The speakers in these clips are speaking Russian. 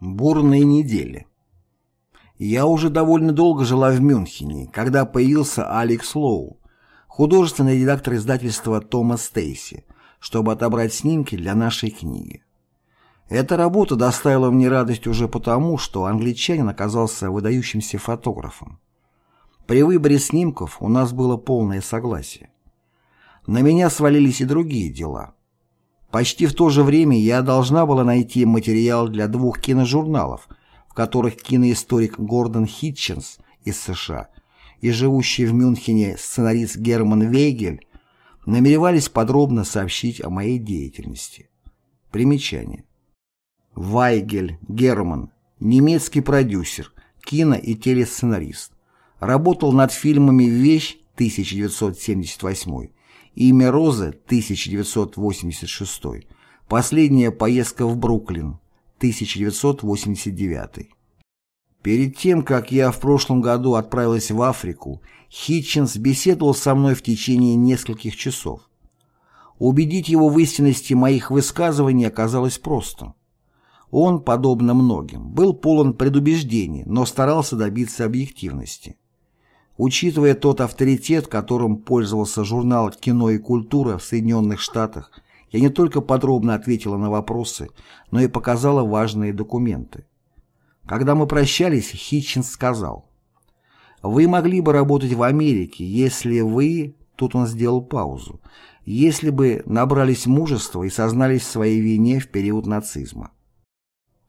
Бурные недели. Я уже довольно долго жила в Мюнхене, когда появился Алекс Лоу, художественный редактор издательства Тома Стейси, чтобы отобрать снимки для нашей книги. Эта работа доставила мне радость уже потому, что англичанин оказался выдающимся фотографом. При выборе снимков у нас было полное согласие. На меня свалились и другие дела. Почти в то же время я должна была найти материал для двух киножурналов, в которых киноисторик Гордон Хитченс из США и живущий в Мюнхене сценарист Герман Вейгель намеревались подробно сообщить о моей деятельности. Примечание. Вайгель Герман, немецкий продюсер, кино- и телесценарист. Работал над фильмами «Вещь» 1978 Имя Розы 1986. Последняя поездка в Бруклин 1989. Перед тем, как я в прошлом году отправилась в Африку, Хитчинс беседовал со мной в течение нескольких часов. Убедить его в истинности моих высказываний оказалось просто. Он, подобно многим, был полон предубеждений, но старался добиться объективности. Учитывая тот авторитет, которым пользовался журнал «Кино и культура» в Соединенных Штатах, я не только подробно ответила на вопросы, но и показала важные документы. Когда мы прощались, Хитчинс сказал, «Вы могли бы работать в Америке, если вы...» Тут он сделал паузу. «Если бы набрались мужества и сознались в своей вине в период нацизма».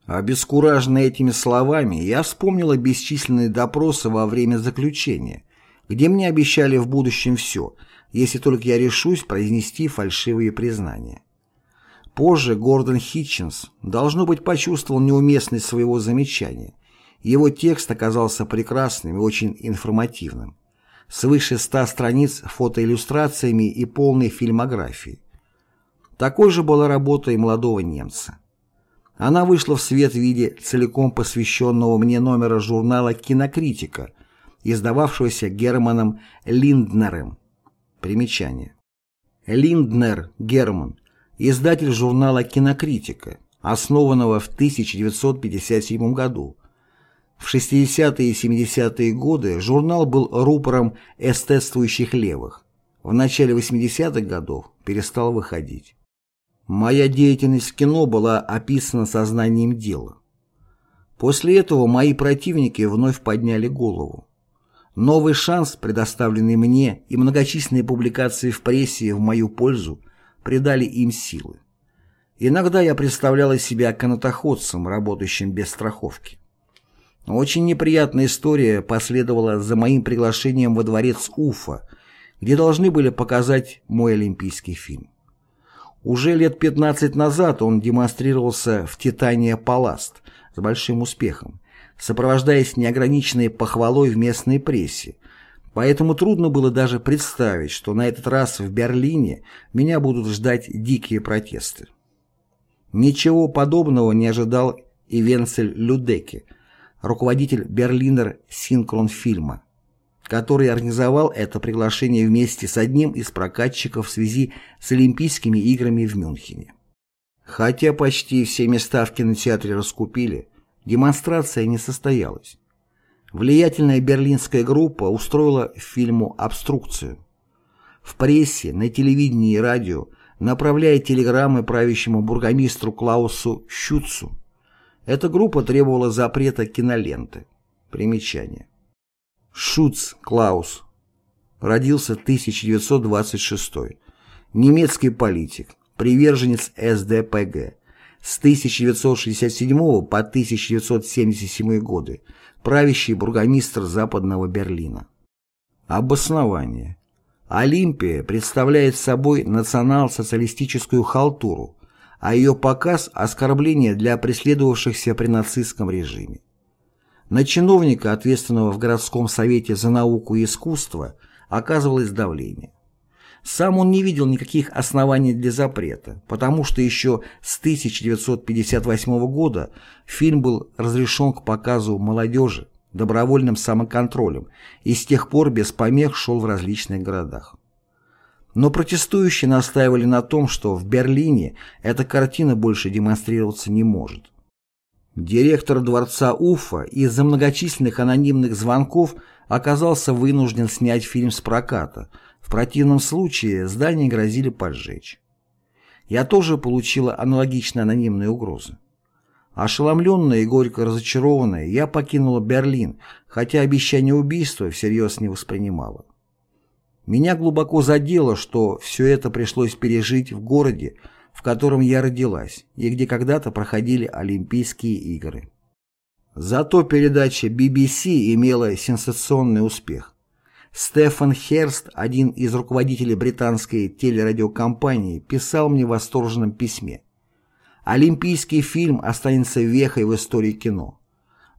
Обескураженный этими словами, я вспомнила бесчисленные допросы во время заключения, где мне обещали в будущем все, если только я решусь произнести фальшивые признания. Позже Гордон Хитчинс, должно быть, почувствовал неуместность своего замечания. Его текст оказался прекрасным и очень информативным. Свыше ста страниц фотоиллюстрациями и полной фильмографией. Такой же была работа и молодого немца. Она вышла в свет в виде целиком посвященного мне номера журнала «Кинокритика», издававшегося Германом Линднером. Примечание. Линднер Герман, издатель журнала «Кинокритика», основанного в 1957 году. В 60-е и 70-е годы журнал был рупором эстетствующих левых. В начале 80-х годов перестал выходить. Моя деятельность в кино была описана сознанием дела. После этого мои противники вновь подняли голову. Новый шанс, предоставленный мне, и многочисленные публикации в прессе в мою пользу придали им силы. Иногда я представляла себя канатоходцем, работающим без страховки. Очень неприятная история последовала за моим приглашением во дворец Уфа, где должны были показать мой олимпийский фильм. Уже лет 15 назад он демонстрировался в «Титания Паласт» с большим успехом, сопровождаясь неограниченной похвалой в местной прессе, поэтому трудно было даже представить, что на этот раз в Берлине меня будут ждать дикие протесты. Ничего подобного не ожидал и Венцель Людеке, руководитель Берлинер Синкронфильма который организовал это приглашение вместе с одним из прокатчиков в связи с Олимпийскими играми в Мюнхене. Хотя почти все места в кинотеатре раскупили, демонстрация не состоялась. Влиятельная берлинская группа устроила фильму обструкцию. В прессе, на телевидении и радио направляя телеграммы правящему бургомистру Клаусу Щуцу. Эта группа требовала запрета киноленты. Примечание. Шуц Клаус. Родился 1926. Немецкий политик, приверженец СДПГ. С 1967 по 1977 годы правящий бургомистр Западного Берлина. Обоснование. Олимпия представляет собой национал-социалистическую халтуру, а ее показ – оскорбление для преследовавшихся при нацистском режиме. На чиновника, ответственного в городском совете за науку и искусство, оказывалось давление. Сам он не видел никаких оснований для запрета, потому что еще с 1958 года фильм был разрешен к показу молодежи добровольным самоконтролем и с тех пор без помех шел в различных городах. Но протестующие настаивали на том, что в Берлине эта картина больше демонстрироваться не может. Директор дворца Уфа из-за многочисленных анонимных звонков оказался вынужден снять фильм с проката, в противном случае здание грозили поджечь. Я тоже получила аналогичные анонимные угрозы. Ошеломленная и горько разочарованная, я покинула Берлин, хотя обещание убийства всерьез не воспринимала. Меня глубоко задело, что все это пришлось пережить в городе, в котором я родилась и где когда-то проходили Олимпийские игры. Зато передача BBC имела сенсационный успех. Стефан Херст, один из руководителей британской телерадиокомпании, писал мне в восторженном письме. Олимпийский фильм останется вехой в истории кино.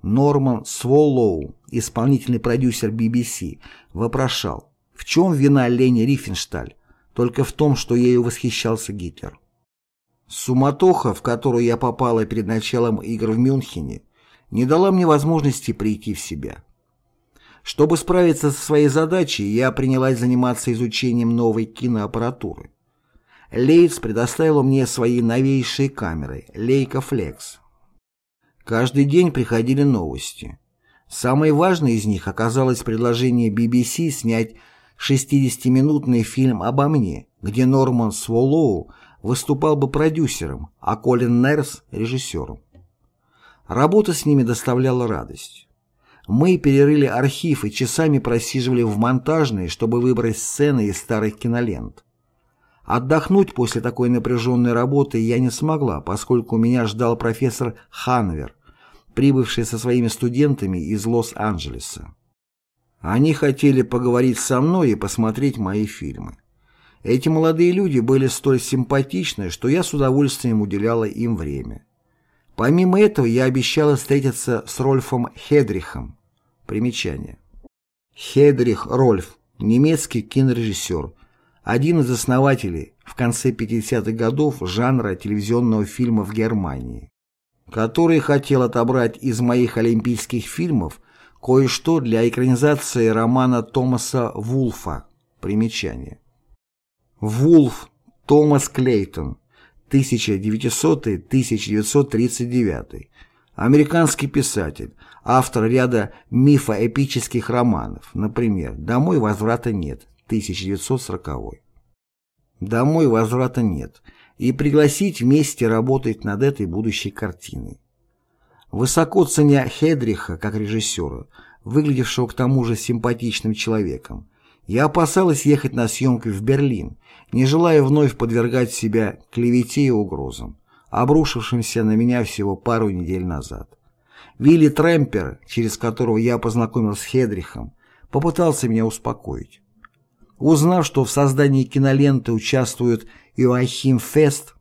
Норман Своллоу, исполнительный продюсер BBC, вопрошал, в чем вина Лени Рифеншталь? Только в том, что ею восхищался Гитлер. Суматоха, в которую я попала перед началом игр в Мюнхене, не дала мне возможности прийти в себя. Чтобы справиться со своей задачей, я принялась заниматься изучением новой киноаппаратуры. Лейтс предоставила мне свои новейшие камеры Leica Flex. Каждый день приходили новости. Самой важной из них оказалось предложение BBC снять 60-минутный фильм обо мне, где Норман Сволоу выступал бы продюсером, а Колин Нерс – режиссером. Работа с ними доставляла радость. Мы перерыли архив и часами просиживали в монтажной, чтобы выбрать сцены из старых кинолент. Отдохнуть после такой напряженной работы я не смогла, поскольку меня ждал профессор Ханвер, прибывший со своими студентами из Лос-Анджелеса. Они хотели поговорить со мной и посмотреть мои фильмы. Эти молодые люди были столь симпатичны, что я с удовольствием уделяла им время. Помимо этого, я обещала встретиться с Рольфом Хедрихом. Примечание. Хедрих Рольф, немецкий кинорежиссер, один из основателей в конце 50-х годов жанра телевизионного фильма в Германии, который хотел отобрать из моих олимпийских фильмов кое-что для экранизации романа Томаса Вулфа. Примечание. Вулф Томас Клейтон, 1900-1939. Американский писатель, автор ряда мифоэпических романов, например, «Домой возврата нет», 1940. «Домой возврата нет» и пригласить вместе работать над этой будущей картиной. Высоко ценя Хедриха как режиссера, выглядевшего к тому же симпатичным человеком, я опасалась ехать на съемки в Берлин, не желая вновь подвергать себя клевете и угрозам, обрушившимся на меня всего пару недель назад. Вилли Трэмпер, через которого я познакомился с Хедрихом, попытался меня успокоить. Узнав, что в создании киноленты участвуют Иоахим Фест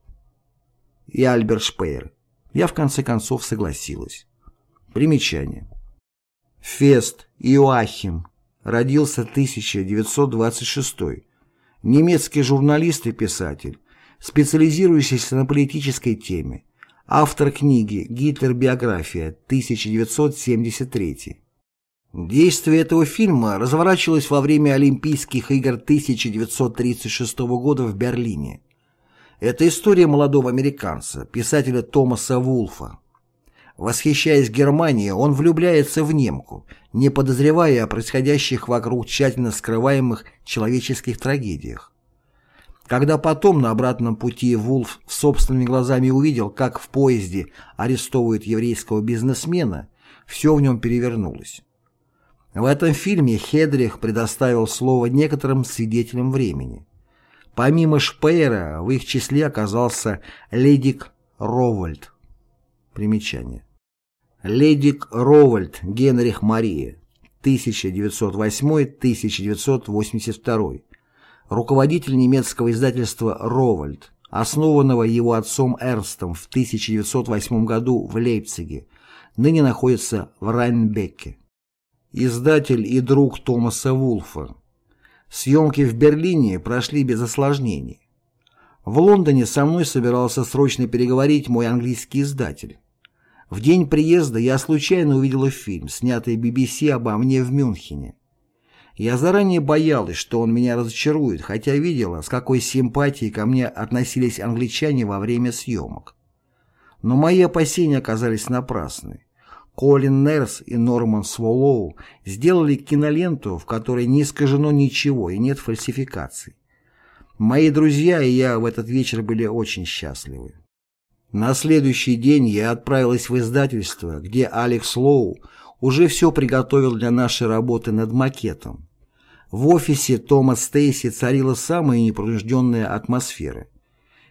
и Альберт Шпеер, я в конце концов согласилась. Примечание. Фест Иоахим родился 1926 немецкий журналист и писатель, специализирующийся на политической теме, автор книги «Гитлер-биография» 1973. Действие этого фильма разворачивалось во время Олимпийских игр 1936 года в Берлине. Это история молодого американца, писателя Томаса Вулфа. Восхищаясь Германией, он влюбляется в немку, не подозревая о происходящих вокруг тщательно скрываемых человеческих трагедиях. Когда потом на обратном пути Вулф собственными глазами увидел, как в поезде арестовывают еврейского бизнесмена, все в нем перевернулось. В этом фильме Хедрих предоставил слово некоторым свидетелям времени. Помимо Шпеера в их числе оказался Ледик Ровальд. Примечание. Ледик Ровальд Генрих Мария, 1908-1982, руководитель немецкого издательства «Ровальд», основанного его отцом Эрнстом в 1908 году в Лейпциге, ныне находится в Райнбекке. Издатель и друг Томаса Вулфа. Съемки в Берлине прошли без осложнений. В Лондоне со мной собирался срочно переговорить мой английский издатель. В день приезда я случайно увидела фильм, снятый BBC обо мне в Мюнхене. Я заранее боялась, что он меня разочарует, хотя видела, с какой симпатией ко мне относились англичане во время съемок. Но мои опасения оказались напрасны. Колин Нерс и Норман Сволоу сделали киноленту, в которой не искажено ничего и нет фальсификаций. Мои друзья и я в этот вечер были очень счастливы. На следующий день я отправилась в издательство, где Алекс Лоу уже все приготовил для нашей работы над макетом. В офисе Тома Стейси царила самая непринужденная атмосфера.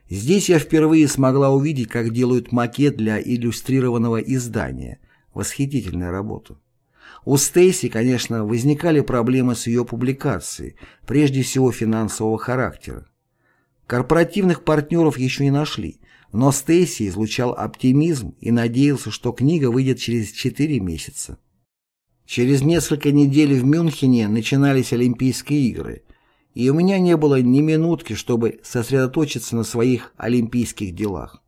Здесь я впервые смогла увидеть, как делают макет для иллюстрированного издания. Восхитительная работа. У Стейси, конечно, возникали проблемы с ее публикацией, прежде всего финансового характера. Корпоративных партнеров еще не нашли, но Стейси излучал оптимизм и надеялся, что книга выйдет через 4 месяца. Через несколько недель в Мюнхене начинались Олимпийские игры, и у меня не было ни минутки, чтобы сосредоточиться на своих олимпийских делах.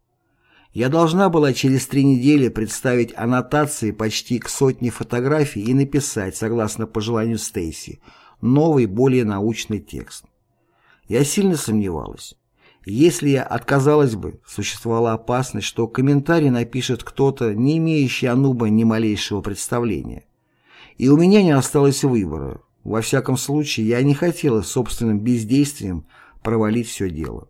Я должна была через три недели представить аннотации почти к сотне фотографий и написать, согласно пожеланию Стейси, новый, более научный текст. Я сильно сомневалась. Если я отказалась бы, существовала опасность, что комментарий напишет кто-то, не имеющий о Нуба ни малейшего представления. И у меня не осталось выбора. Во всяком случае, я не хотела собственным бездействием провалить все дело.